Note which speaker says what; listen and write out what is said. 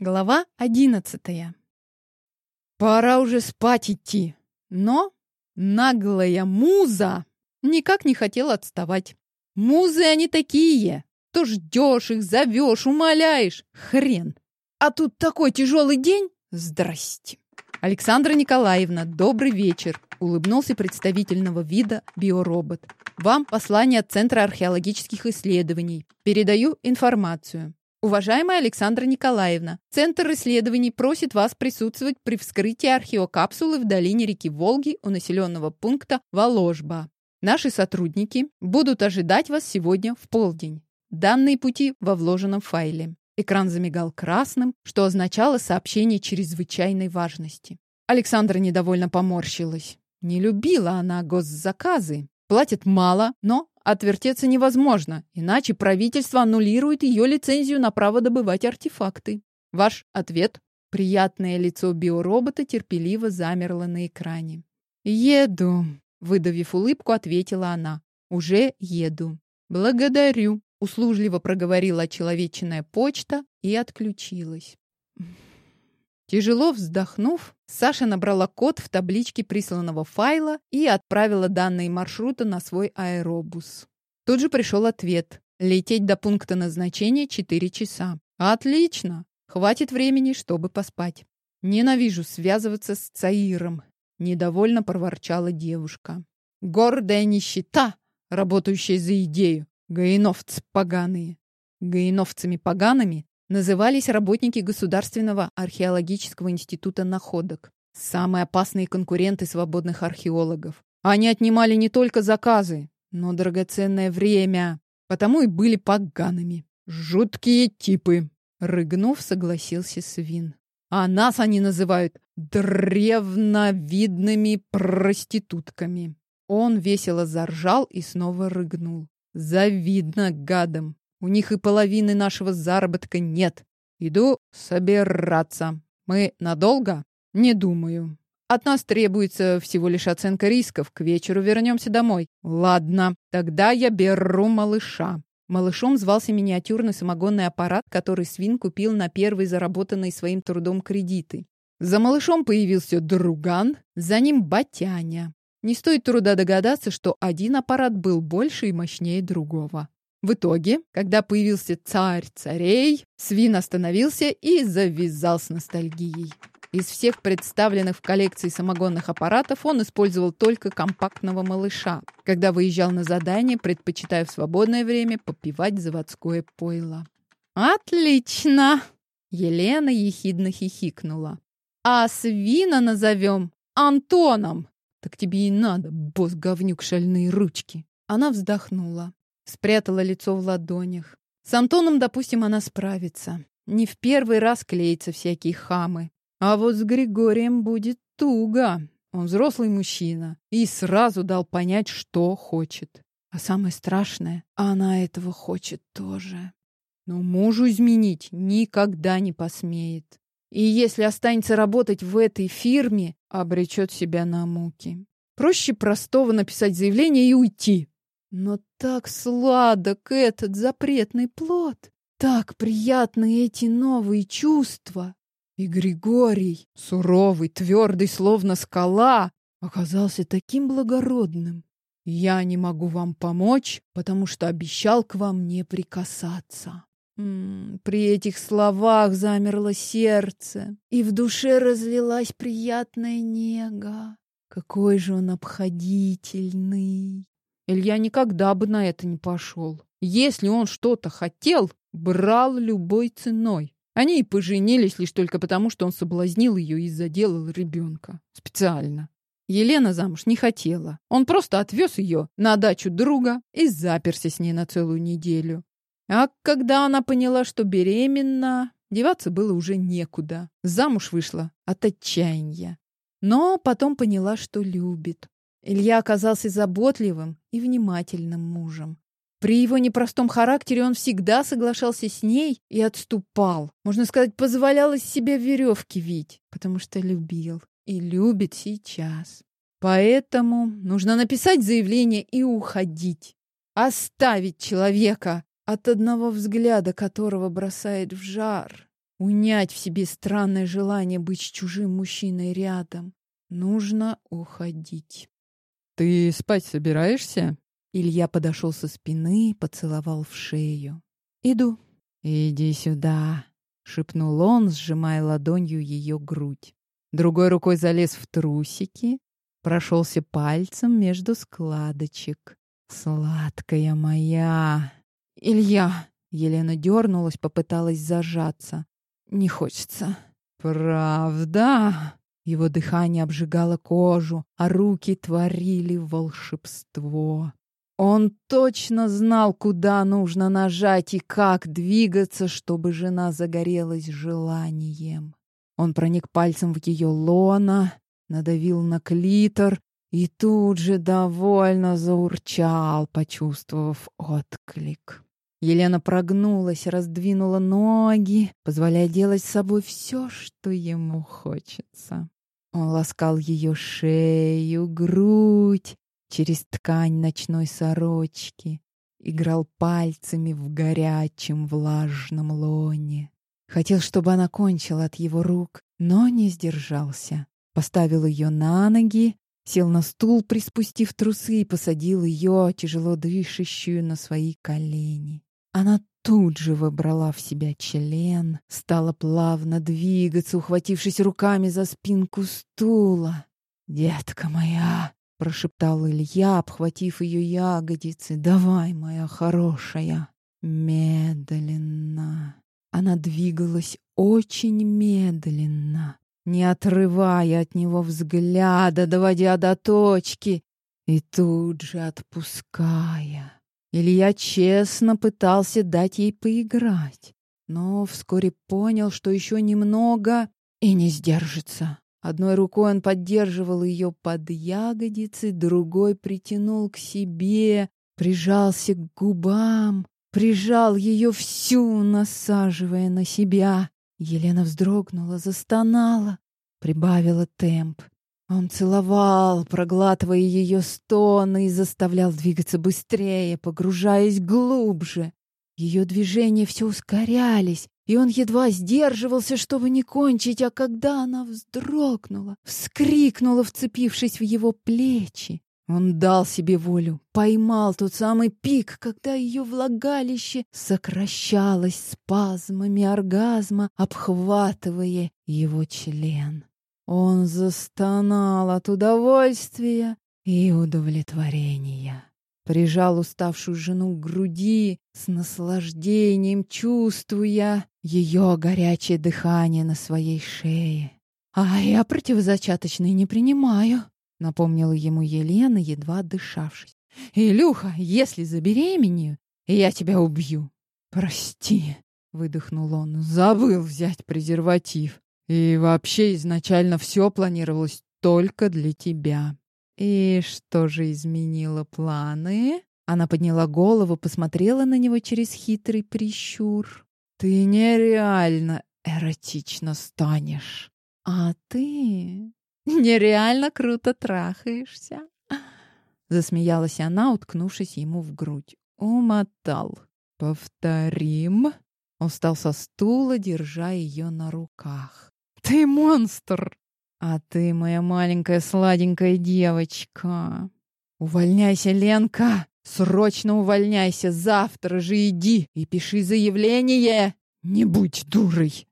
Speaker 1: Глава одиннадцатая. Пора уже спать идти. Но наглая муза никак не хотела отставать. Музы они такие. То ждешь их, зовешь, умоляешь. Хрен. А тут такой тяжелый день. Здрасте. Александра Николаевна, добрый вечер. Улыбнулся представительного вида биоробот. Вам послание от Центра археологических исследований. Передаю информацию. Уважаемая Александра Николаевна, Центр исследований просит вас присутствовать при вскрытии археокапсулы в долине реки Волги у населенного пункта Воложба. Наши сотрудники будут ожидать вас сегодня в полдень. Данные пути во вложенном файле. Экран замигал красным, что означало сообщение чрезвычайной важности. Александра недовольно поморщилась. Не любила она госзаказы. Платят мало, но Отвертеться невозможно, иначе правительство аннулирует ее лицензию на право добывать артефакты. Ваш ответ? Приятное лицо биоробота терпеливо замерло на экране. «Еду», — выдавив улыбку, ответила она. «Уже еду». «Благодарю», — услужливо проговорила человечная почта и отключилась. Тяжело вздохнув, Саша набрала код в табличке присланного файла и отправила данные маршрута на свой аэробус. Тут же пришел ответ. Лететь до пункта назначения 4 часа. Отлично! Хватит времени, чтобы поспать. Ненавижу связываться с Цаиром. Недовольно проворчала девушка. Гордая нищета, работающая за идею. Гаиновцы поганые. Гаиновцами погаными назывались работники Государственного археологического института находок. Самые опасные конкуренты свободных археологов. Они отнимали не только заказы, но драгоценное время, потому и были погаными. Жуткие типы, рыгнув, согласился Свин. А нас они называют древновидными проститутками. Он весело заржал и снова рыгнул. Завидно гадам. У них и половины нашего заработка нет. Иду собираться. Мы надолго? Не думаю. От нас требуется всего лишь оценка рисков. К вечеру вернемся домой. Ладно, тогда я беру малыша. Малышом звался миниатюрный самогонный аппарат, который Свин купил на первый заработанный своим трудом кредиты. За малышом появился друган, за ним батяня. Не стоит труда догадаться, что один аппарат был больше и мощнее другого. В итоге, когда появился царь царей, свин остановился и завязал с ностальгией. Из всех представленных в коллекции самогонных аппаратов он использовал только компактного малыша, когда выезжал на задание, предпочитая в свободное время попивать заводское пойло. «Отлично!» — Елена ехидно хихикнула. «А свина назовем Антоном!» «Так тебе и надо, босс-говнюк, шальные ручки!» Она вздохнула. Спрятала лицо в ладонях. С Антоном, допустим, она справится. Не в первый раз клеятся всякие хамы. А вот с Григорием будет туго. Он взрослый мужчина и сразу дал понять, что хочет. А самое страшное, она этого хочет тоже. Но мужу изменить никогда не посмеет. И если останется работать в этой фирме, обречет себя на муки. Проще простого написать заявление и уйти. Но так сладок этот запретный плод, так приятны эти новые чувства. И Григорий, суровый, твердый, словно скала, оказался таким благородным. Я не могу вам помочь, потому что обещал к вам не прикасаться. М -м, при этих словах замерло сердце, и в душе разлилась приятная нега. Какой же он обходительный! Илья никогда бы на это не пошел. Если он что-то хотел, брал любой ценой. Они и поженились лишь только потому, что он соблазнил ее и заделал ребенка. Специально. Елена замуж не хотела. Он просто отвез ее на дачу друга и заперся с ней на целую неделю. А когда она поняла, что беременна, деваться было уже некуда. Замуж вышла от отчаяния. Но потом поняла, что любит. Илья оказался заботливым и внимательным мужем. При его непростом характере он всегда соглашался с ней и отступал. Можно сказать, позволял из себя веревки вить, потому что любил и любит сейчас. Поэтому нужно написать заявление и уходить. Оставить человека, от одного взгляда которого бросает в жар. унять в себе странное желание быть с чужим мужчиной рядом. Нужно уходить.
Speaker 2: «Ты спать собираешься?»
Speaker 1: Илья подошел со спины, поцеловал в шею. «Иду». «Иди сюда», — шепнул он, сжимая ладонью ее грудь. Другой рукой залез в трусики, прошелся пальцем между складочек. «Сладкая моя!» «Илья!» — Елена дернулась, попыталась зажаться. «Не хочется». «Правда?» Его дыхание обжигало кожу, а руки творили волшебство. Он точно знал, куда нужно нажать и как двигаться, чтобы жена загорелась желанием. Он проник пальцем в ее лона, надавил на клитор и тут же довольно заурчал, почувствовав отклик. Елена прогнулась, раздвинула ноги, позволяя делать с собой все, что ему хочется. Он ласкал ее шею, грудь через ткань ночной сорочки, играл пальцами в горячем влажном лоне. Хотел, чтобы она кончила от его рук, но не сдержался. Поставил ее на ноги, сел на стул, приспустив трусы, и посадил ее, тяжело дышащую, на свои колени. Она тут же выбрала в себя член, стала плавно двигаться, ухватившись руками за спинку стула. «Детка моя!» — прошептал Илья, обхватив ее ягодицы. «Давай, моя хорошая!» Медленно. Она двигалась очень медленно, не отрывая от него взгляда, доводя до точки и тут же отпуская. Илья честно пытался дать ей поиграть, но вскоре понял, что еще немного и не сдержится. Одной рукой он поддерживал ее под ягодицы, другой притянул к себе, прижался к губам, прижал ее всю, насаживая на себя. Елена вздрогнула, застонала, прибавила темп. Он целовал, проглатывая ее стоны и заставлял двигаться быстрее, погружаясь глубже. Ее движения все ускорялись, и он едва сдерживался, чтобы не кончить, а когда она вздрогнула, вскрикнула, вцепившись в его плечи, он дал себе волю, поймал тот самый пик, когда ее влагалище сокращалось спазмами оргазма, обхватывая его член. Он застонал от удовольствия и удовлетворения. Прижал уставшую жену к груди, с наслаждением чувствуя ее горячее дыхание на своей шее. «А я противозачаточные не принимаю», — напомнила ему Елена, едва дышавшись. «Илюха, если забеременею, я тебя убью». «Прости», — выдохнул он, — «забыл взять презерватив». И вообще изначально все планировалось только для тебя. И что же изменило планы? Она подняла голову, посмотрела на него через хитрый прищур. Ты нереально эротично станешь. А ты нереально круто трахаешься. Засмеялась она, уткнувшись ему в грудь. Умотал. Повторим. Он встал со стула, держа ее на руках. Ты монстр! А ты моя маленькая сладенькая девочка. Увольняйся, Ленка! Срочно увольняйся! Завтра же иди и пиши заявление! Не будь дурой!